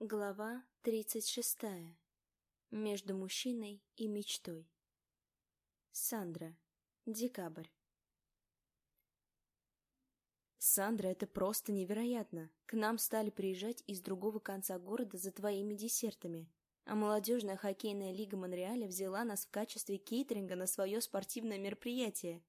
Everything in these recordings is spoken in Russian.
Глава 36. Между мужчиной и мечтой. Сандра. Декабрь. Сандра, это просто невероятно. К нам стали приезжать из другого конца города за твоими десертами. А молодежная хоккейная лига Монреаля взяла нас в качестве кейтеринга на свое спортивное мероприятие.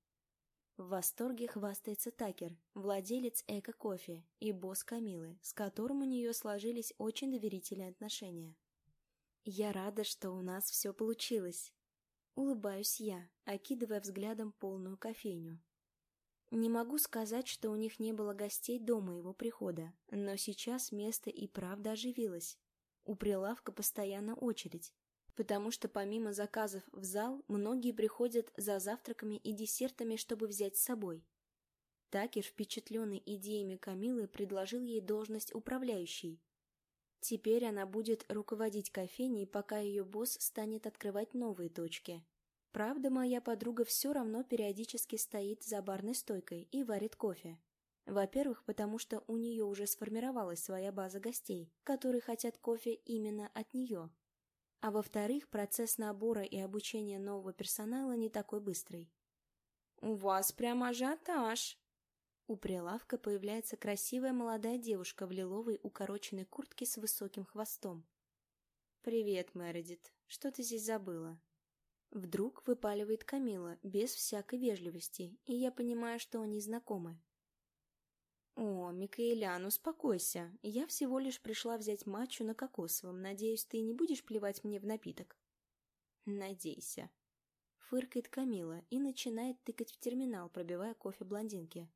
В восторге хвастается Такер, владелец Эко-кофе и босс Камилы, с которым у нее сложились очень доверительные отношения. «Я рада, что у нас все получилось», — улыбаюсь я, окидывая взглядом полную кофейню. Не могу сказать, что у них не было гостей до моего прихода, но сейчас место и правда оживилось. У прилавка постоянно очередь, потому что помимо заказов в зал, многие приходят за завтраками и десертами, чтобы взять с собой. Такер, впечатленный идеями Камилы, предложил ей должность управляющей. Теперь она будет руководить кофейней, пока ее босс станет открывать новые точки. Правда, моя подруга все равно периодически стоит за барной стойкой и варит кофе. Во-первых, потому что у нее уже сформировалась своя база гостей, которые хотят кофе именно от нее. А во-вторых, процесс набора и обучения нового персонала не такой быстрый. «У вас прям ажиотаж!» У прилавка появляется красивая молодая девушка в лиловой укороченной куртке с высоким хвостом. «Привет, Мередит. Что ты здесь забыла?» Вдруг выпаливает Камила, без всякой вежливости, и я понимаю, что они знакомы. «О, Микаэлян, успокойся. Я всего лишь пришла взять матчу на кокосовом. Надеюсь, ты не будешь плевать мне в напиток?» «Надейся», — фыркает Камила и начинает тыкать в терминал, пробивая кофе блондинки.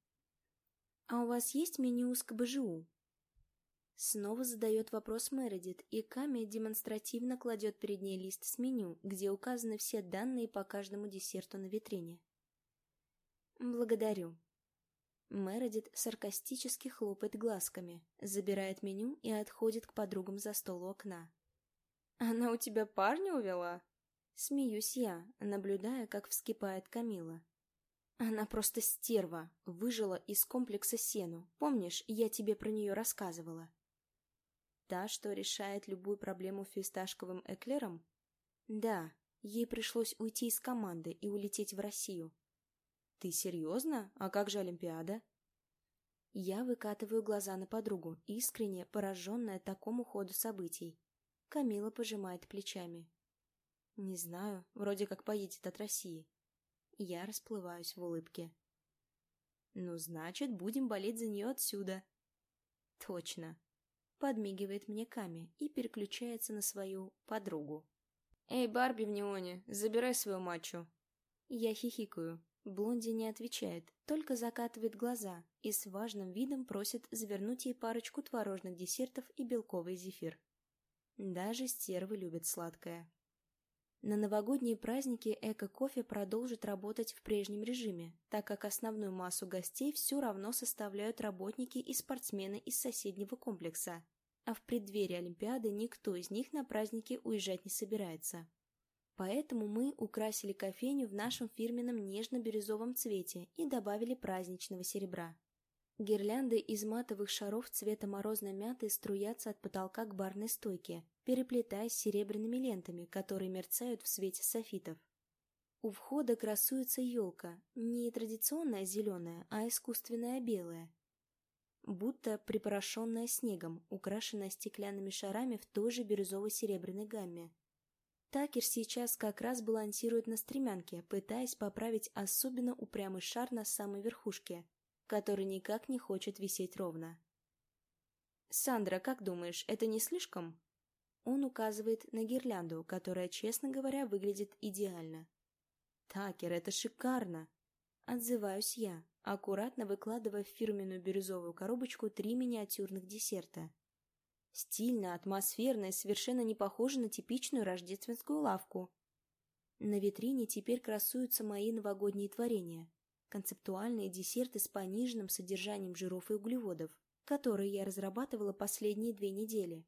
«А у вас есть меню с КБЖУ?» Снова задает вопрос Мередит, и Ками демонстративно кладет перед ней лист с меню, где указаны все данные по каждому десерту на витрине. «Благодарю», Мередит саркастически хлопает глазками, забирает меню и отходит к подругам за стол у окна. «Она у тебя парня увела?» Смеюсь я, наблюдая, как вскипает Камила. Она просто стерва, выжила из комплекса сену. Помнишь, я тебе про нее рассказывала? Та, что решает любую проблему фисташковым эклером? Да, ей пришлось уйти из команды и улететь в Россию. «Ты серьезно? А как же Олимпиада?» Я выкатываю глаза на подругу, искренне пораженная такому ходу событий. Камила пожимает плечами. «Не знаю, вроде как поедет от России». Я расплываюсь в улыбке. «Ну, значит, будем болеть за нее отсюда». «Точно», — подмигивает мне Ками и переключается на свою подругу. «Эй, Барби в неоне, забирай свою мачу». Я хихикаю, Блонди не отвечает, только закатывает глаза и с важным видом просит завернуть ей парочку творожных десертов и белковый зефир. Даже стервы любят сладкое. На новогодние праздники эко-кофе продолжит работать в прежнем режиме, так как основную массу гостей все равно составляют работники и спортсмены из соседнего комплекса, а в преддверии Олимпиады никто из них на праздники уезжать не собирается. Поэтому мы украсили кофейню в нашем фирменном нежно-бирюзовом цвете и добавили праздничного серебра. Гирлянды из матовых шаров цвета морозной мяты струятся от потолка к барной стойке, переплетаясь серебряными лентами, которые мерцают в свете софитов. У входа красуется елка, не традиционная зеленая, а искусственная белая, будто припорошенная снегом, украшенная стеклянными шарами в той же бирюзово-серебряной гамме. Такер сейчас как раз балансирует на стремянке, пытаясь поправить особенно упрямый шар на самой верхушке, который никак не хочет висеть ровно. «Сандра, как думаешь, это не слишком?» Он указывает на гирлянду, которая, честно говоря, выглядит идеально. «Такер, это шикарно!» Отзываюсь я, аккуратно выкладывая в фирменную бирюзовую коробочку три миниатюрных десерта. Стильно, атмосферно и совершенно не похоже на типичную рождественскую лавку. На витрине теперь красуются мои новогодние творения. Концептуальные десерты с пониженным содержанием жиров и углеводов, которые я разрабатывала последние две недели.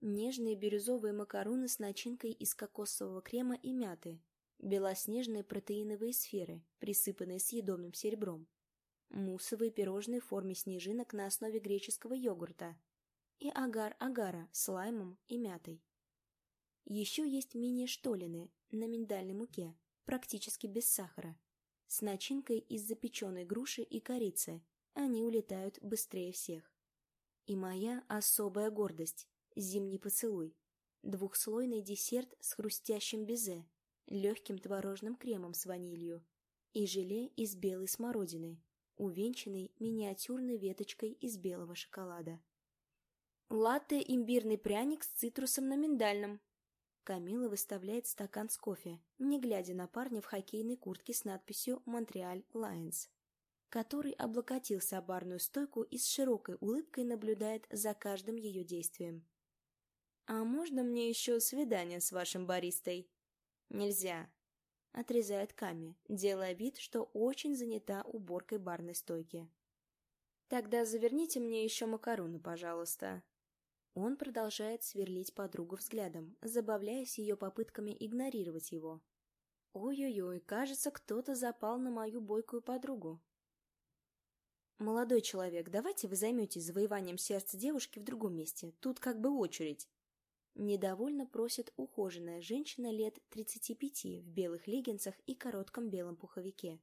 Нежные бирюзовые макароны с начинкой из кокосового крема и мяты, белоснежные протеиновые сферы, присыпанные съедобным серебром, муссовые пирожные в форме снежинок на основе греческого йогурта, и агар-агара с лаймом и мятой. Еще есть мини-штолины на миндальной муке, практически без сахара, с начинкой из запеченной груши и корицы. Они улетают быстрее всех. И моя особая гордость – зимний поцелуй. Двухслойный десерт с хрустящим безе, легким творожным кремом с ванилью и желе из белой смородины, увенчанный миниатюрной веточкой из белого шоколада. Латте имбирный пряник с цитрусом на миндальном, Камила выставляет стакан с кофе, не глядя на парня в хоккейной куртке с надписью «Монреаль Лайонс», который облокотился о барную стойку и с широкой улыбкой наблюдает за каждым ее действием. «А можно мне еще свидание с вашим баристой?» «Нельзя», — отрезает Ками, делая вид, что очень занята уборкой барной стойки. «Тогда заверните мне еще макароны, пожалуйста», он продолжает сверлить подругу взглядом, забавляясь ее попытками игнорировать его. Ой-ой-ой, кажется, кто-то запал на мою бойкую подругу. «Молодой человек, давайте вы займетесь завоеванием сердца девушки в другом месте. Тут как бы очередь». Недовольно просит ухоженная женщина лет 35 в белых леггинсах и коротком белом пуховике.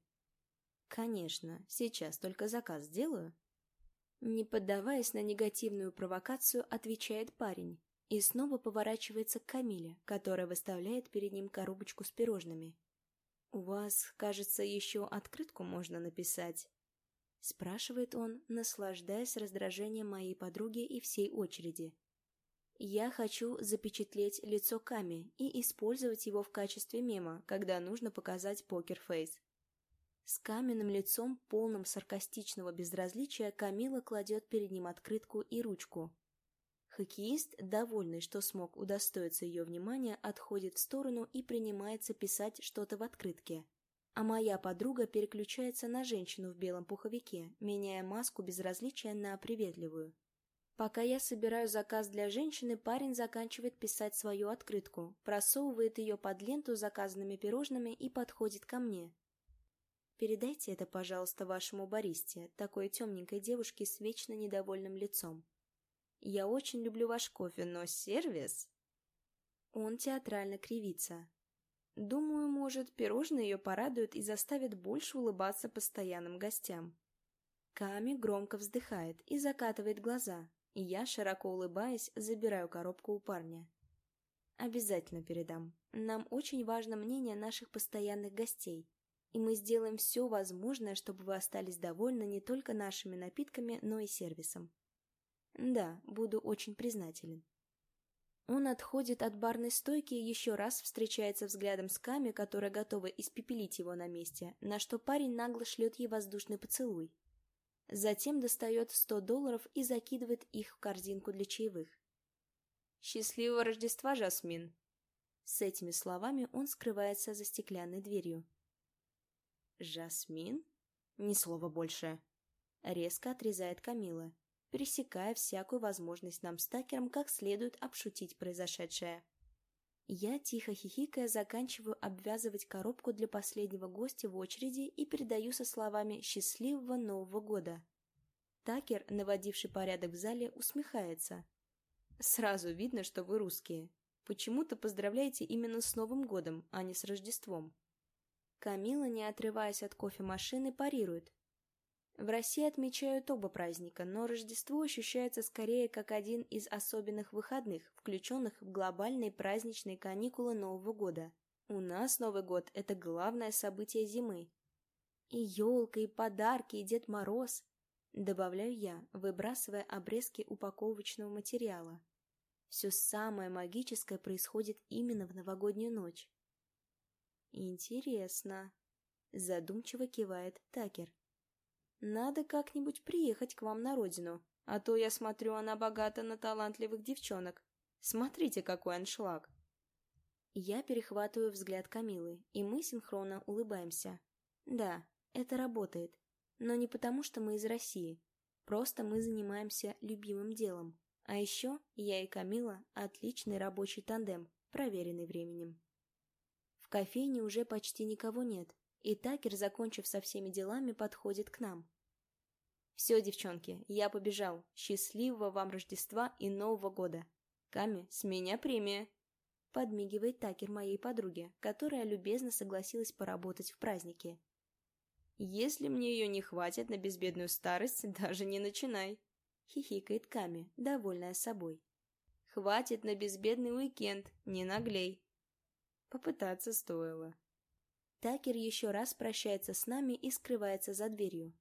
«Конечно, сейчас только заказ сделаю». Не поддаваясь на негативную провокацию, отвечает парень и снова поворачивается к Камиле, которая выставляет перед ним коробочку с пирожными. «У вас, кажется, еще открытку можно написать?» Спрашивает он, наслаждаясь раздражением моей подруги и всей очереди. Я хочу запечатлеть лицо Ками и использовать его в качестве мема, когда нужно показать покерфейс. С каменным лицом, полным саркастичного безразличия, Камила кладет перед ним открытку и ручку. Хоккеист, довольный, что смог удостоиться ее внимания, отходит в сторону и принимается писать что-то в открытке. А моя подруга переключается на женщину в белом пуховике, меняя маску безразличия на приветливую. Пока я собираю заказ для женщины, парень заканчивает писать свою открытку, просовывает ее под ленту заказанными пирожными и подходит ко мне. Передайте это, пожалуйста, вашему баристе, такой темненькой девушке с вечно недовольным лицом. Я очень люблю ваш кофе, но сервис... Он театрально кривится. Думаю, может, пирожные ее порадуют и заставят больше улыбаться постоянным гостям. Ками громко вздыхает и закатывает глаза, и я, широко улыбаясь, забираю коробку у парня. Обязательно передам. Нам очень важно мнение наших постоянных гостей, и мы сделаем все возможное, чтобы вы остались довольны не только нашими напитками, но и сервисом. Да, буду очень признателен. Он отходит от барной стойки и еще раз встречается взглядом с Ками, которая готова испепелить его на месте, на что парень нагло шлет ей воздушный поцелуй. Затем достает сто долларов и закидывает их в корзинку для чаевых. «Счастливого Рождества, Жасмин!» С этими словами он скрывается за стеклянной дверью. «Жасмин?» «Ни слова больше!» Резко отрезает Камила, пересекая всякую возможность нам с Такером как следует обшутить произошедшее. Я, тихо хихикая, заканчиваю обвязывать коробку для последнего гостя в очереди и передаю со словами «Счастливого Нового года!». Такер, наводивший порядок в зале, усмехается. «Сразу видно, что вы русские. Почему-то поздравляете именно с Новым годом, а не с Рождеством». Камила, не отрываясь от кофемашины, парирует. В России отмечают оба праздника, но Рождество ощущается скорее как один из особенных выходных, включенных в глобальные праздничные каникулы Нового года. У нас Новый год – это главное событие зимы. И елка, и подарки, и Дед Мороз. Добавляю я, выбрасывая обрезки упаковочного материала. Все самое магическое происходит именно в новогоднюю ночь. «Интересно», — задумчиво кивает Такер. «Надо как-нибудь приехать к вам на родину, а то, я смотрю, она богата на талантливых девчонок. Смотрите, какой аншлаг!» Я перехватываю взгляд Камилы, и мы синхронно улыбаемся. Да, это работает. Но не потому, что мы из России. Просто мы занимаемся любимым делом. А еще я и Камила – отличный рабочий тандем, проверенный временем. В кофейне уже почти никого нет, и Такер, закончив со всеми делами, подходит к нам. Все, девчонки, я побежал. Счастливого вам Рождества и Нового года. Ками, с меня премия. Подмигивает Такер моей подруге, которая любезно согласилась поработать в празднике. Если мне ее не хватит на безбедную старость, даже не начинай. Хихикает Ками, довольная собой. Хватит на безбедный уикенд, не наглей. Попытаться стоило. Такер еще раз прощается с нами и скрывается за дверью.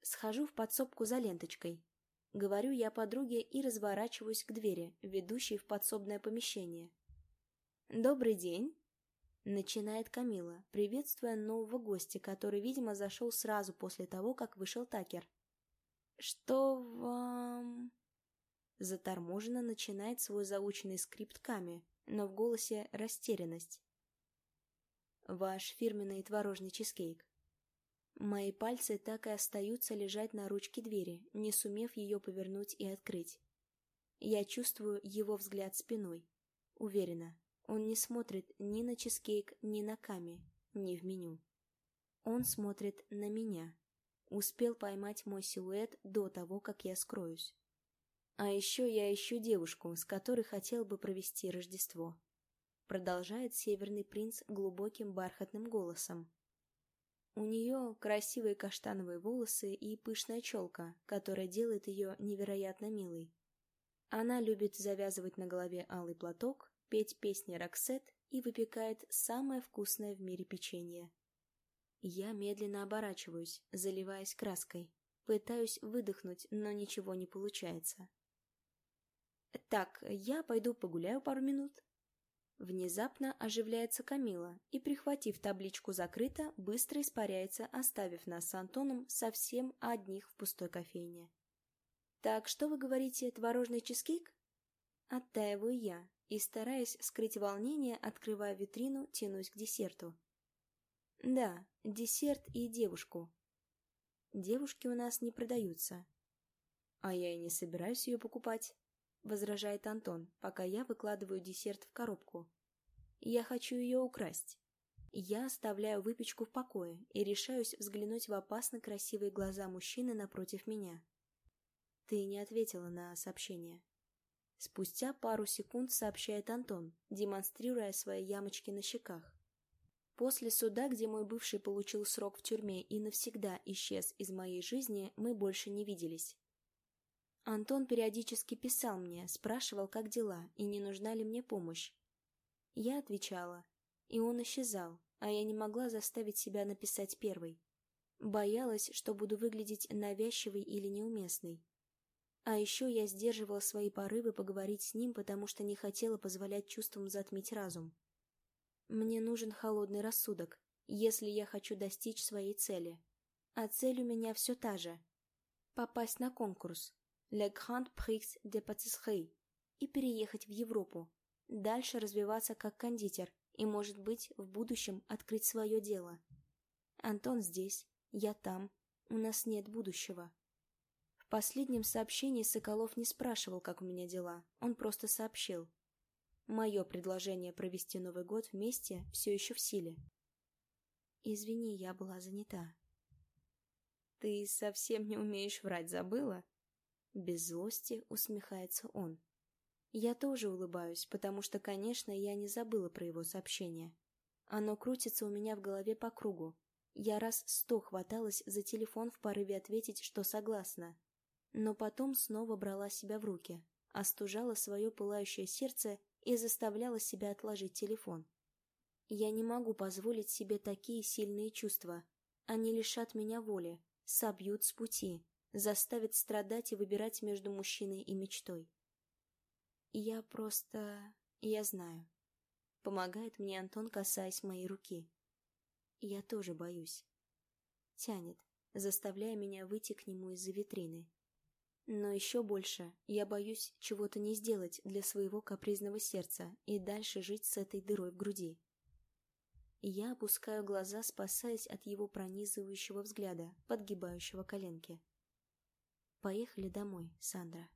Схожу в подсобку за ленточкой. Говорю я подруге и разворачиваюсь к двери, ведущей в подсобное помещение. «Добрый день!» Начинает Камила, приветствуя нового гостя, который, видимо, зашел сразу после того, как вышел Такер. «Что вам...» Заторможенно начинает свой заученный скрипт Ками, но в голосе растерянность. «Ваш фирменный творожный чизкейк. Мои пальцы так и остаются лежать на ручке двери, не сумев ее повернуть и открыть. Я чувствую его взгляд спиной. Уверена, он не смотрит ни на чизкейк, ни на Ками, ни в меню. Он смотрит на меня. Успел поймать мой силуэт до того, как я скроюсь. А еще я ищу девушку, с которой хотел бы провести Рождество. Продолжает Северный принц глубоким бархатным голосом. У нее красивые каштановые волосы и пышная челка, которая делает ее невероятно милой. Она любит завязывать на голове алый платок, петь песни Роксет и выпекает самое вкусное в мире печенье. Я медленно оборачиваюсь, заливаясь краской. Пытаюсь выдохнуть, но ничего не получается. «Так, я пойду погуляю пару минут», Внезапно оживляется Камила и, прихватив табличку «Закрыто», быстро испаряется, оставив нас с Антоном совсем одних в пустой кофейне. «Так что вы говорите, творожный чизкейк?» Оттаиваю я и, стараясь скрыть волнение, открывая витрину, тянусь к десерту. «Да, десерт и девушку. Девушки у нас не продаются. А я и не собираюсь ее покупать. — возражает Антон, пока я выкладываю десерт в коробку. «Я хочу ее украсть». Я оставляю выпечку в покое и решаюсь взглянуть в опасно красивые глаза мужчины напротив меня. «Ты не ответила на сообщение». Спустя пару секунд сообщает Антон, демонстрируя свои ямочки на щеках. После суда, где мой бывший получил срок в тюрьме и навсегда исчез из моей жизни, мы больше не виделись. Антон периодически писал мне, спрашивал, как дела и не нужна ли мне помощь. Я отвечала, и он исчезал, а я не могла заставить себя написать первой. Боялась, что буду выглядеть навязчивой или неуместной. А еще я сдерживала свои порывы поговорить с ним, потому что не хотела позволять чувствам затмить разум. Мне нужен холодный рассудок, если я хочу достичь своей цели. А цель у меня все та же — попасть на конкурс, Le Grand Prix de Pâtisserie и переехать в Европу, дальше развиваться как кондитер и, может быть, в будущем открыть свое дело. Антон здесь, я там, у нас нет будущего. В последнем сообщении Соколов не спрашивал, как у меня дела, он просто сообщил. Мое предложение провести Новый год вместе все еще в силе. Извини, я была занята. Ты совсем не умеешь врать, забыла? Без злости усмехается он. Я тоже улыбаюсь, потому что, конечно, я не забыла про его сообщение. Оно крутится у меня в голове по кругу. Я раз сто хваталась за телефон в порыве ответить, что согласна. Но потом снова брала себя в руки, остужала свое пылающее сердце и заставляла себя отложить телефон. Я не могу позволить себе такие сильные чувства. Они лишат меня воли, собьют с пути, заставит страдать и выбирать между мужчиной и мечтой. Я просто... я знаю. Помогает мне Антон, касаясь моей руки. Я тоже боюсь. Тянет, заставляя меня выйти к нему из-за витрины. Но еще больше я боюсь чего-то не сделать для своего капризного сердца и дальше жить с этой дырой в груди. Я опускаю глаза, спасаясь от его пронизывающего взгляда, подгибающего коленки. Поехали домой, Сандра.